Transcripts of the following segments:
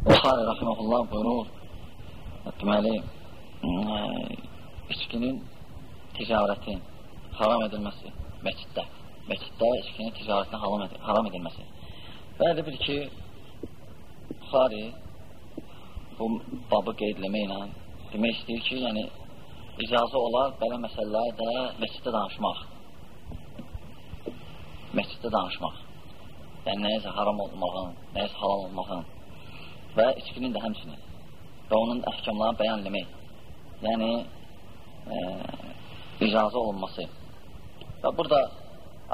Buxarə rəhməhullah buyurur, deməli, içkinin ticarətin haram edilməsi məsciddə, məsciddə içkinin ticarətin haram, ed haram edilməsi. Elə bir ki, Buxari bu babı qeydləməklə demək istəyir ki, yəni icazə olar belə məsələləri də məsciddə danışmaq. Məsciddə danışmaq. Yəni nəyəsə haram olmağın, nəyəsə halal olmağın və içkinin də həmçinin və onun əhkamlarını bəyan eləmək. Yəni e, icazə olunması. Və burada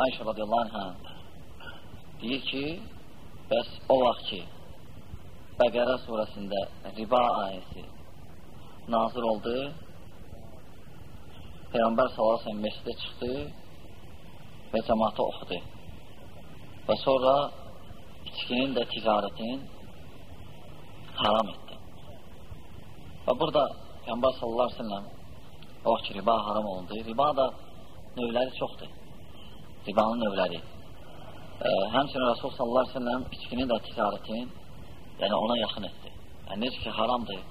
Ayşə radiyallahu anh deyir ki, bəs o vaxt ki, Bəqərə surəsində riba ayəsi nazir oldu, Peyğəmbər sallallahu əleyhi məscidə çıxdı və cəmaata oxudu. Və sonra içkinin də ticarətin haram etdi. Və burada Peyğəmbər sallallahu əleyhi və səlləm o vaxt riba haram olundu. Riba da növləri çoxdur. Ribanın növləri. E, həmçinin Rasul sallallahu əleyhi və səlləm içkinin də ticarətin yəni ona yaxın etdi. Yəni necə ki haramdır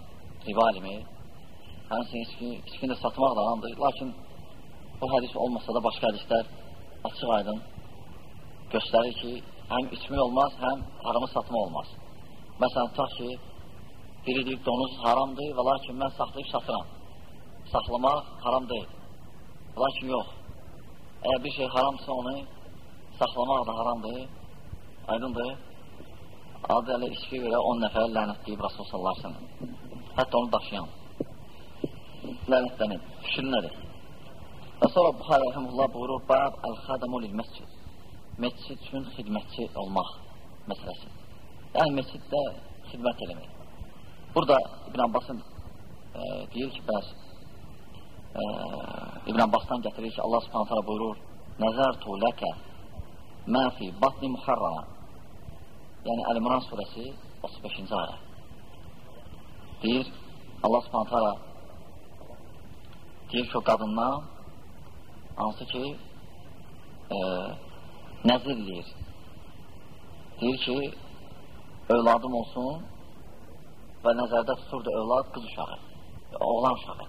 riba elmi, həmçinin içki, içkini də satmaq da haramdır. Lakin bu hədis olmasa da başqa hədislər açıq aydın göstərir ki, həm içmək olmaz, həm haramı satmaq olmaz. Məsələn, tutaq ki, biri deyib donuz haramdır və lakin mən saxlayıb satıram. Saxlamaq haram deyil. Lakin yox. Əgər bir şey haramsa onu saxlamaq da haramdır. Aydındır. Adı elə içki görə 10 nəfər lənətləyib Rasul sallallahu aleyhi ve sellem. Hətta onu daşıyan lənətlənib. Fikrin nədir? Və sonra Buxarə rəhəmullah buyurur, Bab əl-xadamu lil-məscid. Məscid üçün xidmətçi olmaq məsələsi. Yəni, məsciddə xidmət eləmək. Burada İbn Abbasın e, deyir ki, bəs e, İbn Abbasdan gətirir ki, Allah subhanətələ buyurur, Nəzərtu ləkə mə fi batni muharrama. Yəni, Əl-İmran surəsi 35-ci ayə. Deyir, Allah subhanətələ deyir ki, o qadından hansı ki e, nəzir eləyir. Deyir ki, övladım olsun və nəzərdə tuturdu övlad qız uşağı, oğlan uşağı.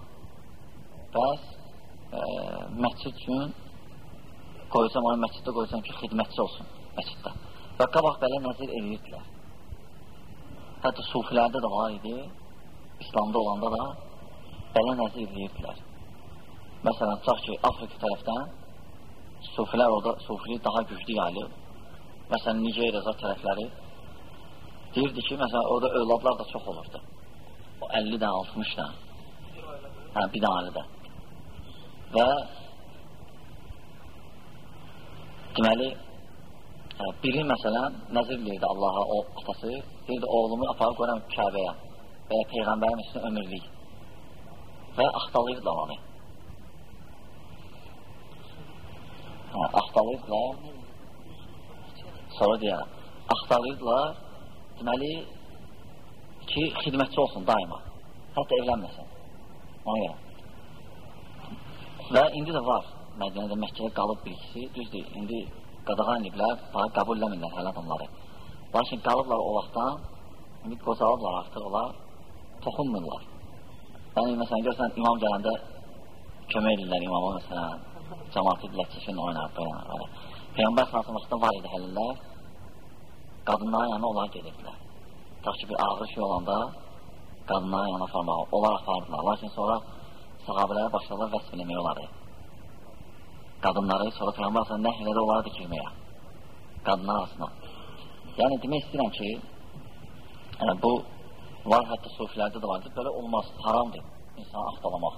Bəs e, məscid üçün qoysam, onu məsciddə qoysam ki, xidmətçi olsun məsciddə. Və qabaq belə nəzir eləyirdilər. Hətta sufilərdə də var idi, İslamda olanda da belə nəzir eləyirdilər. Məsələn, tutaq ki, Afrika tərəfdən sufilər orada, sufilik daha güclü yayılıb. Məsələn, Nigeriya tərəfləri deyirdi ki, məsələn, orada övladlar da çox olurdu. O 50 dən, 60 dən. Hə, bir dənəli də. Və deməli, hə, biri məsələn, nəzir deyirdi Allaha, o atası, deyirdi, oğlumu aparıb qoyuram Kəbəyə və ya Peyğəmbərin üstünə ömürlük və axtalayırdılar onu. hə, axtalayırdılar, sonra deyərəm, axtalayırdılar, deməli ki, xidmətçi olsun daima, hətta evlənməsin, ona görə. Və indi də var, Mədinədə, Məkkədə qalıb birisi, düzdür, indi qadağan ediblər, daha qəbul eləmirlər hələ adamları. Lakin qalıblar o vaxtdan, indi qocalıblar artıq, onlar toxunmurlar. Yəni, məsələn, görsən, imam gələndə kömək edirlər imama, məsələn, cəmatı ləçəşin oynar, belə. Peyğəmbər sallallahu var idi həllər, qadınların yanına onlar gedirdilər. Ta ki, bir ağır şey olanda qadınların yanına aparmağı, onlar apardılar. Lakin sonra sahabələrə başladılar vəsb eləmək oları. Qadınları sonra Peyğəmbər sallallahu nəhl elədi onları dikilməyə. Qadınlar arasına. Yəni, demək istəyirəm ki, yəni, bu var, hətta sufilərdə də vardır, belə olmaz, haramdır insanı axtalamaq.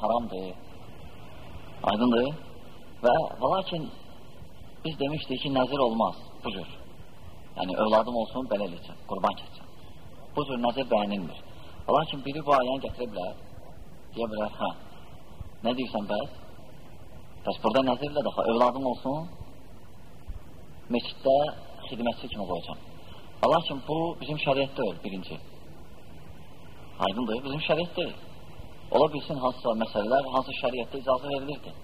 Haramdır. Aydındır? Və lakin biz demişdik ki, nəzir olmaz bu cür. Yəni, övladım olsun, belə eləyəcəm, qurban keçəcəm. Bu cür nəzir bəyənilmir. Lakin biri bu ayəni gətirə bilər, deyə bilər, hə, nə deyirsən bəs? Bəs burada nəzirlə daxil, övladım olsun, meçiddə xidmətçi kimi qoyacam. Lakin bu bizim şəriətdə öl, birinci. Aydındır, bizim şəriət deyil. Ola bilsin hansısa məsələlər, hansı şəriətdə icazə verilirdi.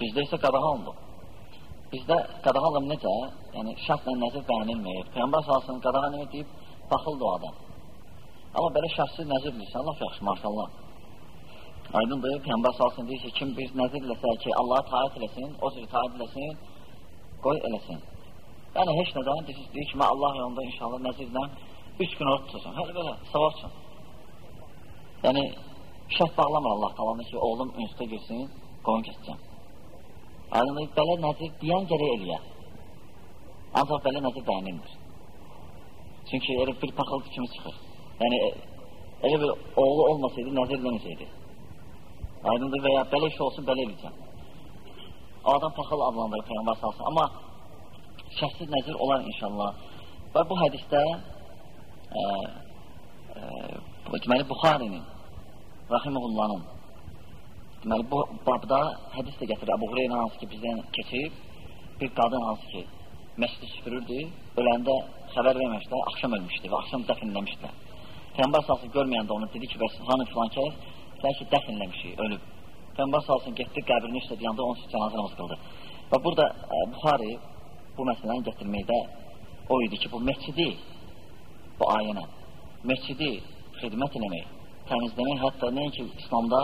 Bizdə isə qadağandır. Bizdə qadağanlım necə? Yəni, şərtlə nəzir bəyənilməyir. Peyyambər salsın qadağan deyib, baxıldı o adam. Amma belə şəxsi nəzir bilirsən, laf yaxşı, maşallah. Aydındır, Peyğəmbər salsın deyir ki, kim bir nəzir eləsə ki, Allaha taat eləsin, o cür taat eləsin, qoy eləsin. Yəni, heç nədən deyir ki, mən Allah yolunda inşallah nəzirlə üç gün orta tutacam. Hələ belə, savab üçün. Yəni, şərt bağlamır Allah talanı ki, oğlum ünsüdə girsin, qoyun kesəcəm. Aydındır, belə nəzir deyən gərək eləyə. Ancaq belə nəzir bəyənilmir. Çünki elə bir paxıltı kimi çıxır. Yəni, elə bir oğlu olmasaydı, nəzir eləməyəcəkdi. Aydındır və ya belə iş olsun, belə eləyəcəm. O adam paxıl adlandırır Peyğəmbər salsın. Amma şəxsiz nəzir olar inşallah. Və bu hədisdə e, e, deməli, Buxarinin Rahimullahın deməli, bu babda hədis də gətirir. Əbu Hureyra hansı ki, bizdən keçib bir qadın hansı ki, məscidi süpürürdü, öləndə xəbər verməmişlər, axşam ölmüşdü və axşam dəfinləmişdilər. Peyğəmbər salsın görməyəndə onu dedi ki, bəs hanı filan kəs, sən ki, dəfinləmişik, ölüb. Peyğəmbər salsın getdi, qəbrini üstə yanında onun cənazə namaz qıldı. Və burada ə, e, Buxari bu məsələni gətirməkdə o idi ki, bu məscidi, bu ayənə, məscidi xidmət eləmək, təmizləmək, hətta nəinki İslamda,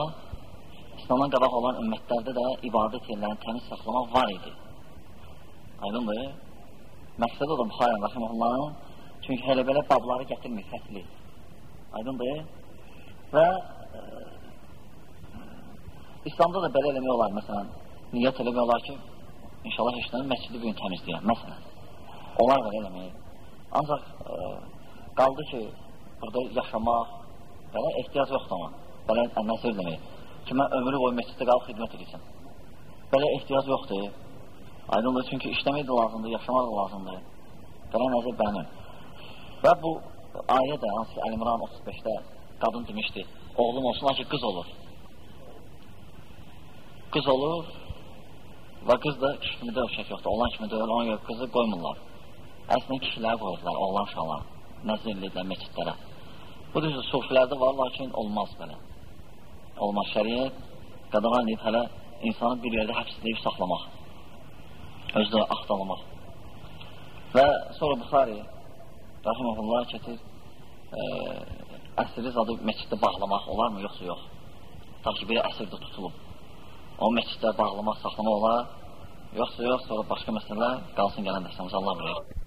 İslamdan qabaq olan ümmətlərdə də ibadət yerlərini təmiz saxlamaq var idi. Aydındır? Məqsəd odur Buxarən Rəximəhullahın, çünki hələ belə babları gətirmir, fəsli. Aydındır? Və e, İslamda da belə eləmək olar, məsələn, niyyət eləmək olar ki, inşallah heç nəmin məscidi bugün təmizləyəm, məsələn. Onlar da eləmək. Ancaq e, qaldı ki, burada yaşamaq, belə ehtiyac yoxdur amma, belə nəzir eləmək. Ki, mən ömrü boyu məsciddə qalıb xidmət edirsən. Belə ehtiyac yoxdur. Aydındır, çünki işləmək də lazımdır, yaşamaq da lazımdır. Belə nəzir bənim. Və bu ayə də, hansı Əlimran 35-də qadın demişdi, oğlum olsun, lakin qız olur. Qız olur, Və qız da kişi kimi deyil, şək yoxdur. Olan kimi deyil, ona görə qızı qoymurlar. Əslində kişiləri qoyurlar, oğlan uşaqlar. Nəzir edirlər meçidlərə. Bu düzdür, sufilərdə var, lakin olmaz belə. Olmaz şəriyyət, qadağan edib hələ insanı bir yerdə həbs edib saxlamaq. Özdə axtalamaq. Və sonra Buxari, Rahiməhullah keçir, e, əsri zadı meçiddə bağlamaq olarmı, yoxsa yox? Ta ki, biri əsrdə tutulub o məsciddə bağlamaq, saxlamaq olar, yoxsa yox, sonra başqa məsələlər qalsın gələn dərsəmiz Allah bilir.